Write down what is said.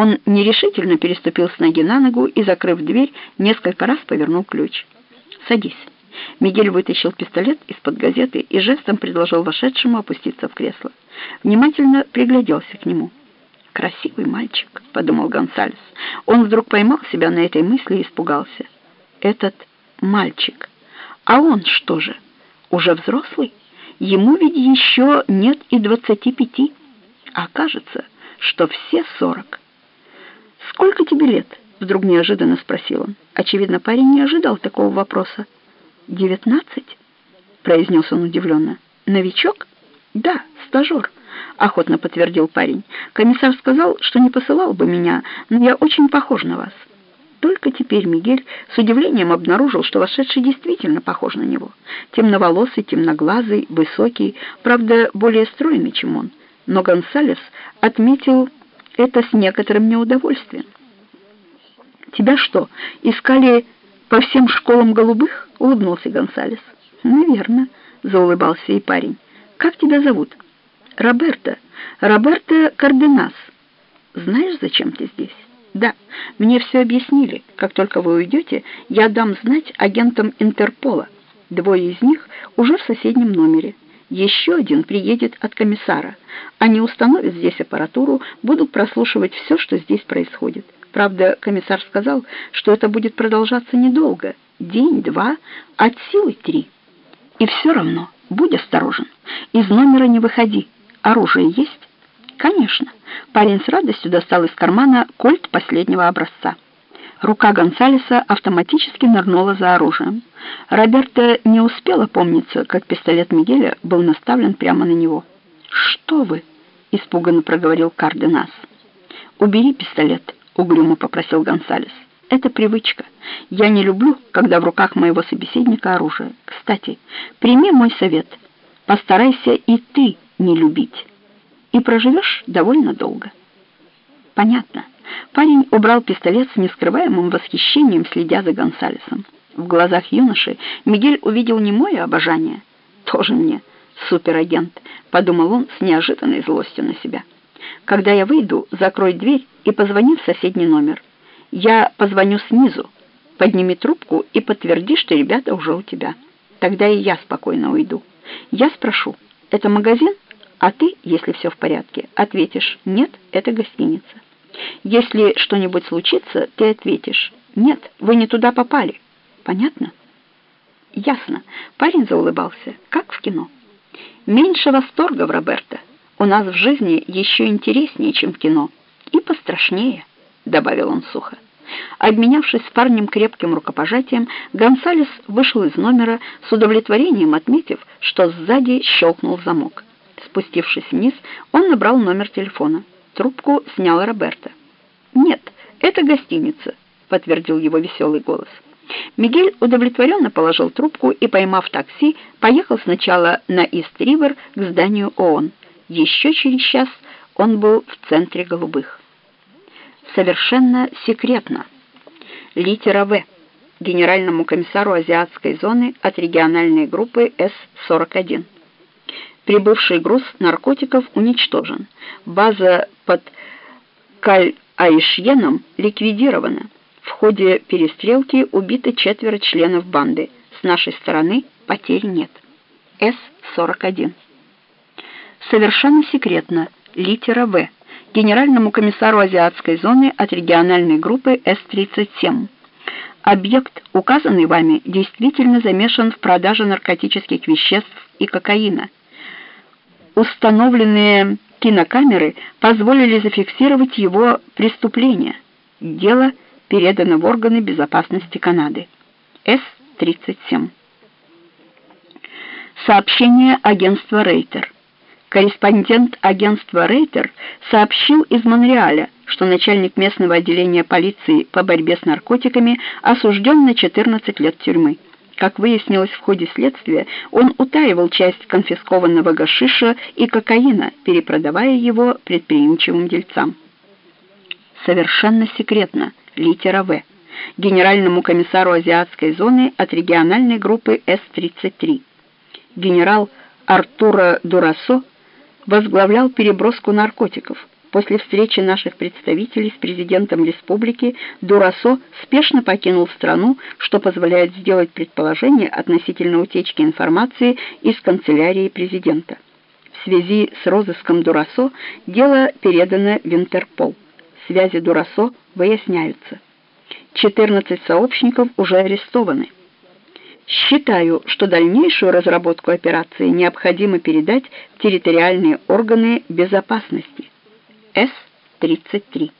Он нерешительно переступил с ноги на ногу и, закрыв дверь, несколько раз повернул ключ. «Садись». Мигель вытащил пистолет из-под газеты и жестом предложил вошедшему опуститься в кресло. Внимательно пригляделся к нему. «Красивый мальчик», — подумал Гонсалес. Он вдруг поймал себя на этой мысли и испугался. «Этот мальчик. А он что же, уже взрослый? Ему ведь еще нет и двадцати пяти, а кажется, что все сорок». «Сколько тебе лет?» — вдруг неожиданно спросил он. Очевидно, парень не ожидал такого вопроса. «Девятнадцать?» — произнес он удивленно. «Новичок?» «Да, стажер», — охотно подтвердил парень. «Комиссар сказал, что не посылал бы меня, но я очень похож на вас». Только теперь Мигель с удивлением обнаружил, что вошедший действительно похож на него. Темноволосый, темноглазый, высокий, правда, более стройный, чем он. Но Гонсалес отметил это с некоторым неудовольствием. «Тебя что, искали по всем школам голубых?» — улыбнулся Гонсалес. «Наверно», — заулыбался и парень. «Как тебя зовут?» «Роберто. Роберто Карденас. Знаешь, зачем ты здесь?» «Да, мне все объяснили. Как только вы уйдете, я дам знать агентам Интерпола. Двое из них уже в соседнем номере. Еще один приедет от комиссара. Они установят здесь аппаратуру, будут прослушивать все, что здесь происходит. Правда, комиссар сказал, что это будет продолжаться недолго. День, два, от силы три. И все равно, будь осторожен. Из номера не выходи. Оружие есть? Конечно. Парень с радостью достал из кармана кольт последнего образца. Рука Гонсалеса автоматически нырнула за оружием. Роберто не успел опомниться, как пистолет Мигеля был наставлен прямо на него. «Что вы?» — испуганно проговорил Карденас. «Убери пистолет», — угрюмо попросил Гонсалес. «Это привычка. Я не люблю, когда в руках моего собеседника оружие. Кстати, прими мой совет. Постарайся и ты не любить. И проживешь довольно долго». «Понятно». Парень убрал пистолет с нескрываемым восхищением, следя за Гонсалесом. В глазах юноши Мигель увидел немое обожание. «Тоже мне суперагент», — подумал он с неожиданной злостью на себя. «Когда я выйду, закрой дверь и позвони в соседний номер. Я позвоню снизу. Подними трубку и подтверди, что ребята уже у тебя. Тогда и я спокойно уйду. Я спрошу, это магазин? А ты, если все в порядке, ответишь, нет, это гостиница». Если что-нибудь случится, ты ответишь, нет, вы не туда попали. Понятно? Ясно. Парень заулыбался, как в кино. Меньше восторга в Роберто. У нас в жизни еще интереснее, чем кино. И пострашнее, добавил он сухо. Обменявшись с парнем крепким рукопожатием, Гонсалес вышел из номера с удовлетворением, отметив, что сзади щелкнул замок. Спустившись вниз, он набрал номер телефона. Трубку снял Роберто. «Нет, это гостиница», — подтвердил его веселый голос. Мигель удовлетворенно положил трубку и, поймав такси, поехал сначала на Ист-Ривер к зданию ООН. Еще через час он был в центре голубых. Совершенно секретно. Литера В. Генеральному комиссару азиатской зоны от региональной группы С-41. Прибывший груз наркотиков уничтожен. База под Каль-Аишьеном ликвидирована. В ходе перестрелки убито четверо членов банды. С нашей стороны потерь нет. С-41. Совершенно секретно. Литера В. Генеральному комиссару азиатской зоны от региональной группы С-37. Объект, указанный вами, действительно замешан в продаже наркотических веществ и кокаина – установленные кинокамеры позволили зафиксировать его преступление. Дело передано в органы безопасности Канады. С-37. Сообщение агентства Рейтер. Корреспондент агентства Рейтер сообщил из Монреаля, что начальник местного отделения полиции по борьбе с наркотиками осужден на 14 лет тюрьмы. Как выяснилось в ходе следствия, он утаивал часть конфискованного гашиша и кокаина, перепродавая его предприимчивым дельцам. Совершенно секретно. Литера В. Генеральному комиссару азиатской зоны от региональной группы С-33. Генерал Артура Дурасо возглавлял переброску наркотиков. После встречи наших представителей с президентом республики Дурасо спешно покинул страну, что позволяет сделать предположение относительно утечки информации из канцелярии президента. В связи с розыском Дурасо дело передано в Интерпол. Связи Дурасо выясняются. 14 сообщников уже арестованы. Считаю, что дальнейшую разработку операции необходимо передать в территориальные органы безопасности. С-33.